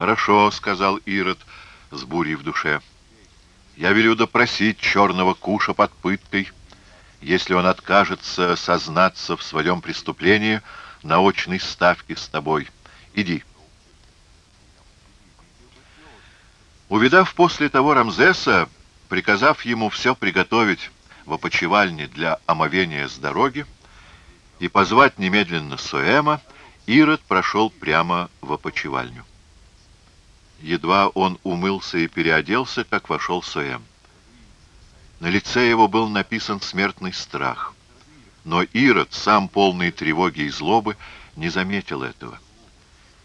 «Хорошо», — сказал Ирод с бурей в душе. «Я велю допросить черного куша под пыткой. Если он откажется сознаться в своем преступлении на очной ставке с тобой, иди». Увидав после того Рамзеса, приказав ему все приготовить в опочивальне для омовения с дороги и позвать немедленно Суэма, Ирод прошел прямо в опочивальню. Едва он умылся и переоделся, как вошел Суэм. На лице его был написан смертный страх. Но Ирод, сам полный тревоги и злобы, не заметил этого.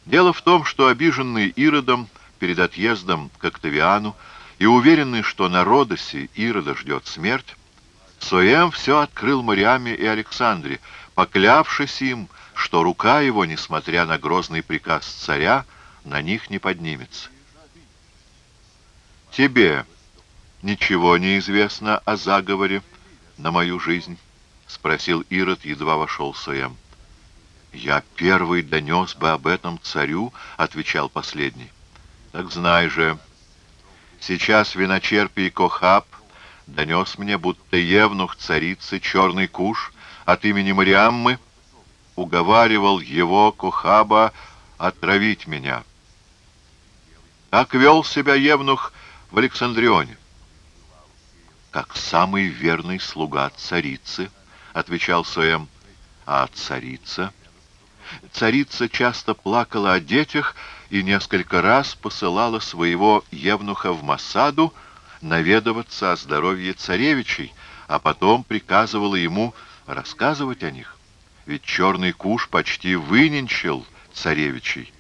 Дело в том, что обиженный Иродом перед отъездом к Октавиану и уверенный, что на Родосе Ирода ждет смерть, Соем все открыл Мариаме и Александре, поклявшись им, что рука его, несмотря на грозный приказ царя, на них не поднимется. «Тебе ничего не известно о заговоре на мою жизнь?» — спросил Ирод, едва вошел Соем. «Я первый донес бы об этом царю», — отвечал последний. «Так знай же, сейчас виночерпий Кохаб донес мне, будто евнух царицы Черный Куш от имени Мариаммы уговаривал его, Кохаба, отравить меня». Так вел себя Евнух в Александрионе. «Как самый верный слуга царицы», — отвечал Соэм. «А царица?» Царица часто плакала о детях и несколько раз посылала своего Евнуха в Масаду наведываться о здоровье царевичей, а потом приказывала ему рассказывать о них. Ведь черный куш почти выненчил царевичей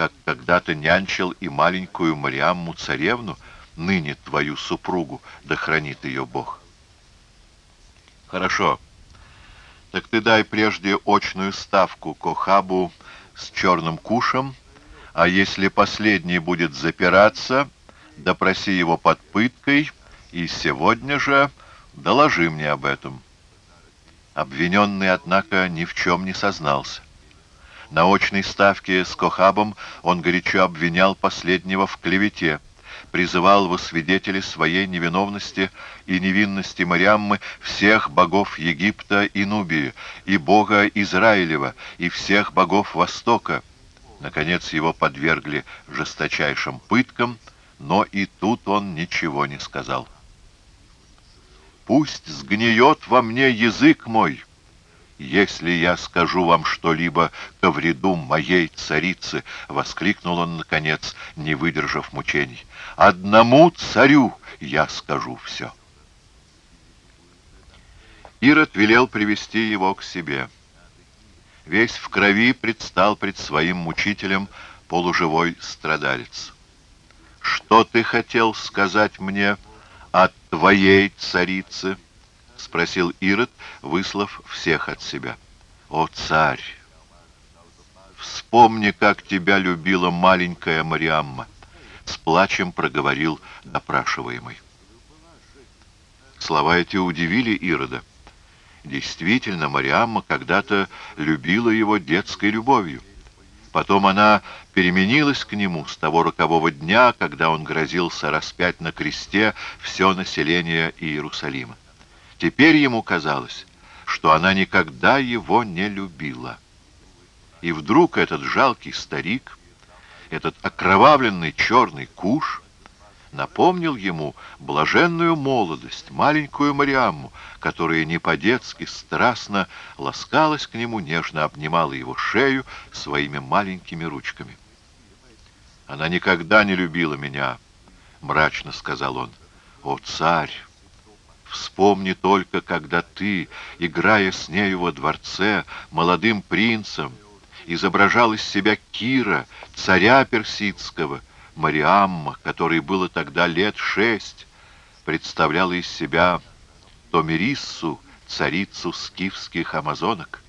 как когда-то нянчил и маленькую Мариамму царевну, ныне твою супругу, да хранит ее Бог. Хорошо. Так ты дай прежде очную ставку Кохабу с черным кушем, а если последний будет запираться, допроси его под пыткой, и сегодня же доложи мне об этом. Обвиненный, однако, ни в чем не сознался. На очной ставке с Кохабом он горячо обвинял последнего в клевете, призывал во свидетели своей невиновности и невинности Мариаммы всех богов Египта и Нубии, и бога Израилева, и всех богов Востока. Наконец его подвергли жесточайшим пыткам, но и тут он ничего не сказал. «Пусть сгниет во мне язык мой», «Если я скажу вам что-либо ко вреду моей царицы!» — воскликнул он, наконец, не выдержав мучений. «Одному царю я скажу все!» Ирод велел привести его к себе. Весь в крови предстал пред своим мучителем полуживой страдалец. «Что ты хотел сказать мне от твоей царицы?» — спросил Ирод, выслав всех от себя. «О, царь! Вспомни, как тебя любила маленькая Мариамма!» — с плачем проговорил допрашиваемый. Слова эти удивили Ирода. Действительно, Мариамма когда-то любила его детской любовью. Потом она переменилась к нему с того рокового дня, когда он грозился распять на кресте все население Иерусалима. Теперь ему казалось, что она никогда его не любила. И вдруг этот жалкий старик, этот окровавленный черный куш, напомнил ему блаженную молодость, маленькую Мариамму, которая не по-детски страстно ласкалась к нему, нежно обнимала его шею своими маленькими ручками. «Она никогда не любила меня», — мрачно сказал он. «О, царь!» Вспомни только, когда ты, играя с нею во дворце, молодым принцем, изображал из себя Кира, царя персидского, Мариамма, которой было тогда лет шесть, представляла из себя Томириссу, царицу скифских амазонок.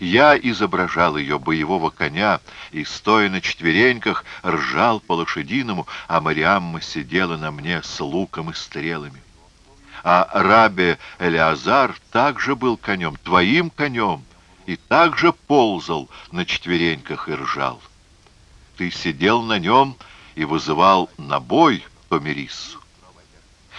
Я изображал ее боевого коня и, стоя на четвереньках, ржал по-лошадиному, а Мариамма сидела на мне с луком и стрелами а рабе Элиазар также был конем, твоим конем, и также ползал на четвереньках и ржал. ты сидел на нем и вызывал на бой Томириссу.